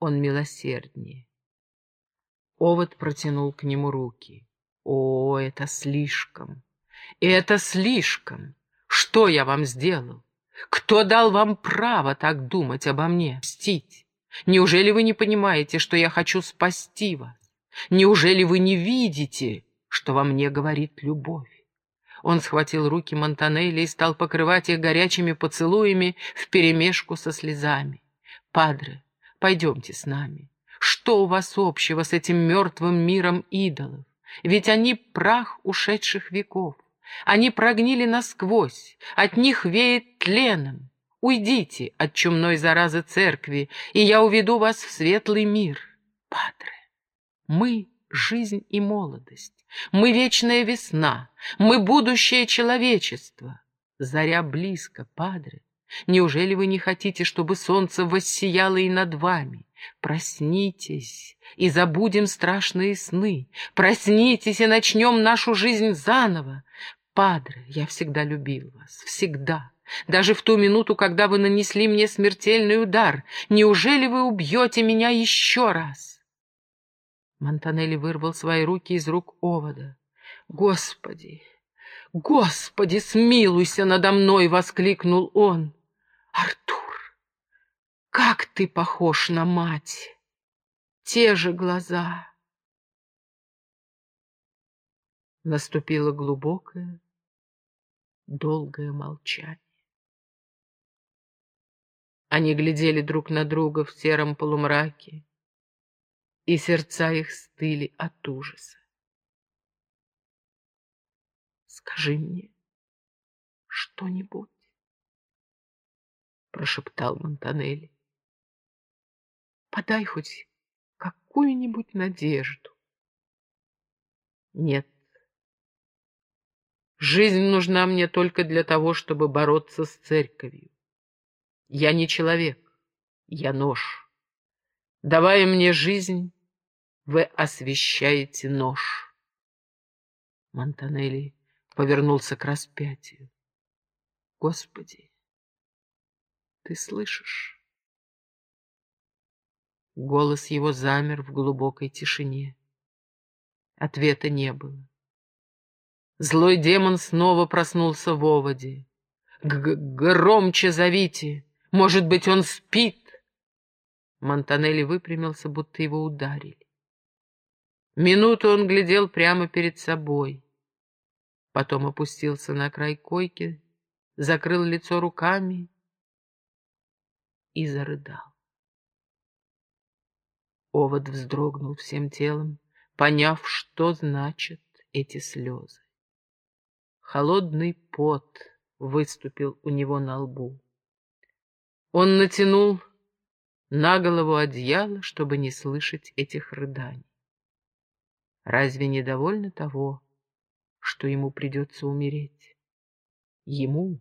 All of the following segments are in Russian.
он милосерднее. Овод протянул к нему руки. О, это слишком! Это слишком! Что я вам сделал? Кто дал вам право так думать обо мне, мстить? Неужели вы не понимаете, что я хочу спасти вас? Неужели вы не видите, что во мне говорит любовь? Он схватил руки Монтанелли и стал покрывать их горячими поцелуями вперемешку со слезами. «Падре, пойдемте с нами. Что у вас общего с этим мертвым миром идолов? Ведь они прах ушедших веков. Они прогнили насквозь, от них веет тленом. Уйдите от чумной заразы церкви, и я уведу вас в светлый мир. Падре, мы — жизнь и молодость. Мы — вечная весна. Мы — будущее человечества. Заря близко, падре. Неужели вы не хотите, чтобы солнце воссияло и над вами? Проснитесь и забудем страшные сны. Проснитесь и начнем нашу жизнь заново. Падре, я всегда любил вас, всегда. Даже в ту минуту, когда вы нанесли мне смертельный удар. Неужели вы убьете меня еще раз? Монтанелли вырвал свои руки из рук овода. «Господи! Господи, смилуйся надо мной!» — воскликнул он. «Артур, как ты похож на мать! Те же глаза!» Наступило глубокое, долгое молчание. Они глядели друг на друга в сером полумраке, и сердца их стыли от ужаса. «Скажи мне что-нибудь», — прошептал Монтанелли. «Подай хоть какую-нибудь надежду». «Нет, жизнь нужна мне только для того, чтобы бороться с церковью. Я не человек, я нож. Давая мне жизнь, вы освещаете нож. Монтанелли повернулся к распятию. Господи, ты слышишь? Голос его замер в глубокой тишине. Ответа не было. Злой демон снова проснулся в оводе. Г «Громче зовите!» Может быть, он спит?» Монтанелли выпрямился, будто его ударили. Минуту он глядел прямо перед собой. Потом опустился на край койки, закрыл лицо руками и зарыдал. Овод вздрогнул всем телом, поняв, что значат эти слезы. Холодный пот выступил у него на лбу. Он натянул на голову одеяло, чтобы не слышать этих рыданий. Разве не довольно того, что ему придется умереть? Ему,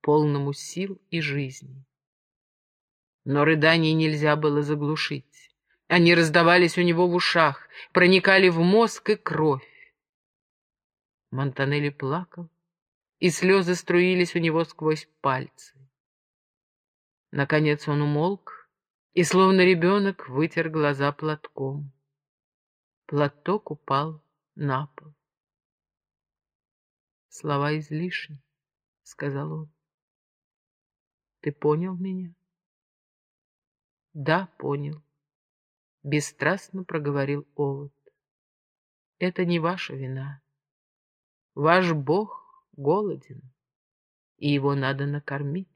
полному сил и жизни. Но рыданий нельзя было заглушить. Они раздавались у него в ушах, проникали в мозг и кровь. Монтанелли плакал, и слезы струились у него сквозь пальцы. Наконец он умолк и, словно ребенок, вытер глаза платком. Платок упал на пол. «Слова излишни», — сказал он. «Ты понял меня?» «Да, понял», — бесстрастно проговорил Овод. «Это не ваша вина. Ваш Бог голоден, и его надо накормить.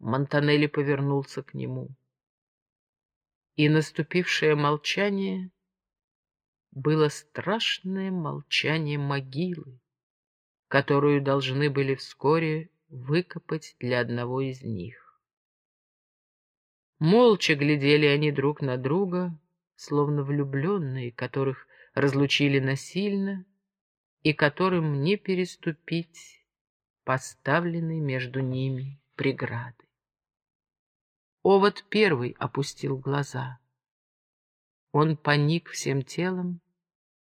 Монтанелли повернулся к нему. И наступившее молчание было страшное молчание могилы, которую должны были вскоре выкопать для одного из них. Молча глядели они друг на друга, словно влюбленные, которых разлучили насильно и которым не переступить поставленный между ними преграды. Овод первый опустил глаза. Он поник всем телом,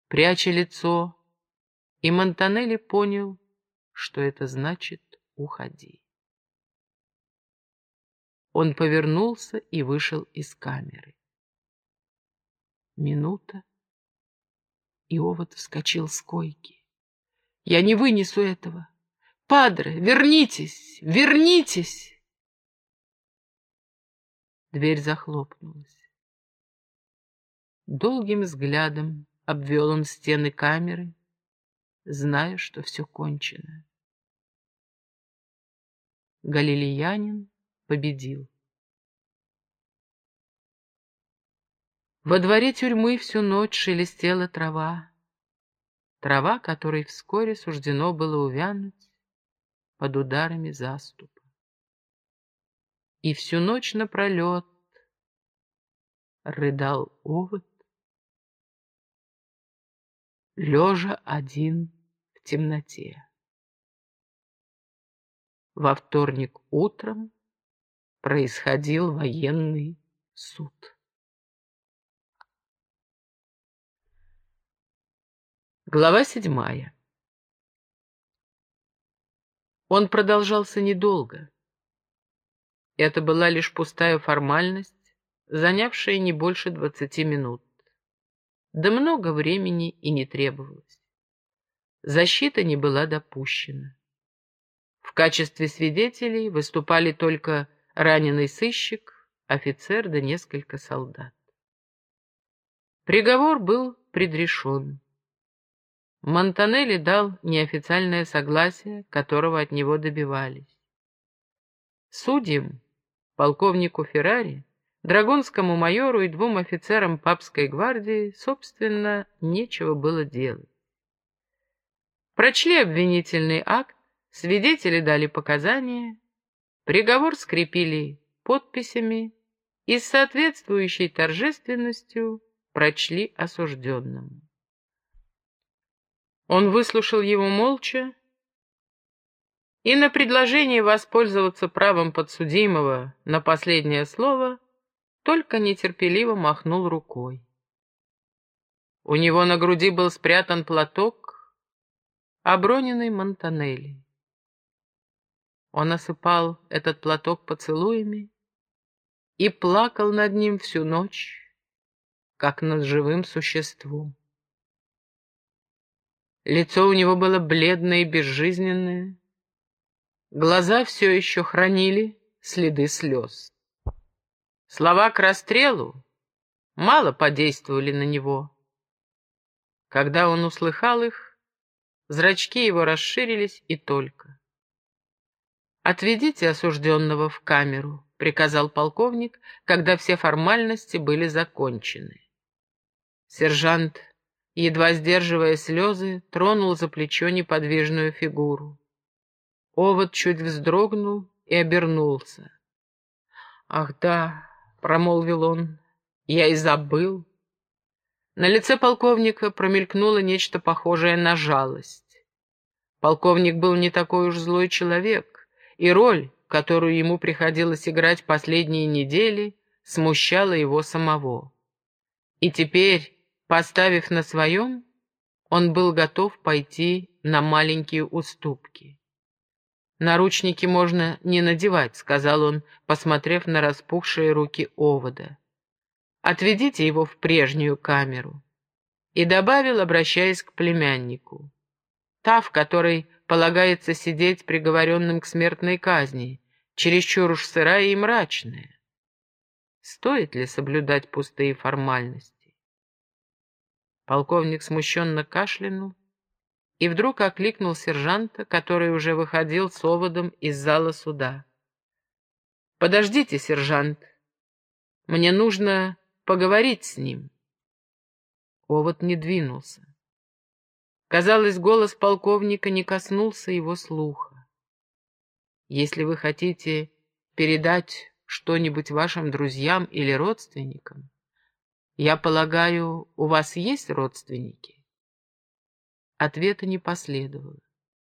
пряча лицо, и Монтанелли понял, что это значит «уходи». Он повернулся и вышел из камеры. Минута, и овод вскочил с койки. «Я не вынесу этого! Падре, вернитесь! Вернитесь!» Дверь захлопнулась. Долгим взглядом обвел он стены камеры, зная, что все кончено. Галилеянин победил. Во дворе тюрьмы всю ночь шелестела трава, трава, которой вскоре суждено было увянуть под ударами заступа. И всю ночь напролет рыдал овод, лежа один в темноте. Во вторник утром происходил военный суд. Глава седьмая. Он продолжался недолго. Это была лишь пустая формальность, занявшая не больше двадцати минут. Да много времени и не требовалось. Защита не была допущена. В качестве свидетелей выступали только раненый сыщик, офицер да несколько солдат. Приговор был предрешен. Монтанелли дал неофициальное согласие, которого от него добивались. Судьям, полковнику Феррари, драгунскому майору и двум офицерам папской гвардии, собственно, нечего было делать. Прочли обвинительный акт, свидетели дали показания, приговор скрепили подписями и с соответствующей торжественностью прочли осужденному. Он выслушал его молча и на предложение воспользоваться правом подсудимого на последнее слово только нетерпеливо махнул рукой. У него на груди был спрятан платок, оброненный Монтанелли. Он осыпал этот платок поцелуями и плакал над ним всю ночь, как над живым существом. Лицо у него было бледное и безжизненное. Глаза все еще хранили следы слез. Слова к расстрелу мало подействовали на него. Когда он услыхал их, зрачки его расширились и только. «Отведите осужденного в камеру», — приказал полковник, когда все формальности были закончены. Сержант едва сдерживая слезы, тронул за плечо неподвижную фигуру. Овод чуть вздрогнул и обернулся. «Ах да», — промолвил он, — «я и забыл». На лице полковника промелькнуло нечто похожее на жалость. Полковник был не такой уж злой человек, и роль, которую ему приходилось играть последние недели, смущала его самого. И теперь, Поставив на своем, он был готов пойти на маленькие уступки. «Наручники можно не надевать», — сказал он, посмотрев на распухшие руки овода. «Отведите его в прежнюю камеру». И добавил, обращаясь к племяннику. «Та, в которой полагается сидеть приговоренным к смертной казни, чересчур уж сырая и мрачная. Стоит ли соблюдать пустые формальности? Полковник смущенно кашлянул и вдруг окликнул сержанта, который уже выходил с оводом из зала суда. «Подождите, сержант, мне нужно поговорить с ним». Овод не двинулся. Казалось, голос полковника не коснулся его слуха. «Если вы хотите передать что-нибудь вашим друзьям или родственникам, «Я полагаю, у вас есть родственники?» Ответа не последовало.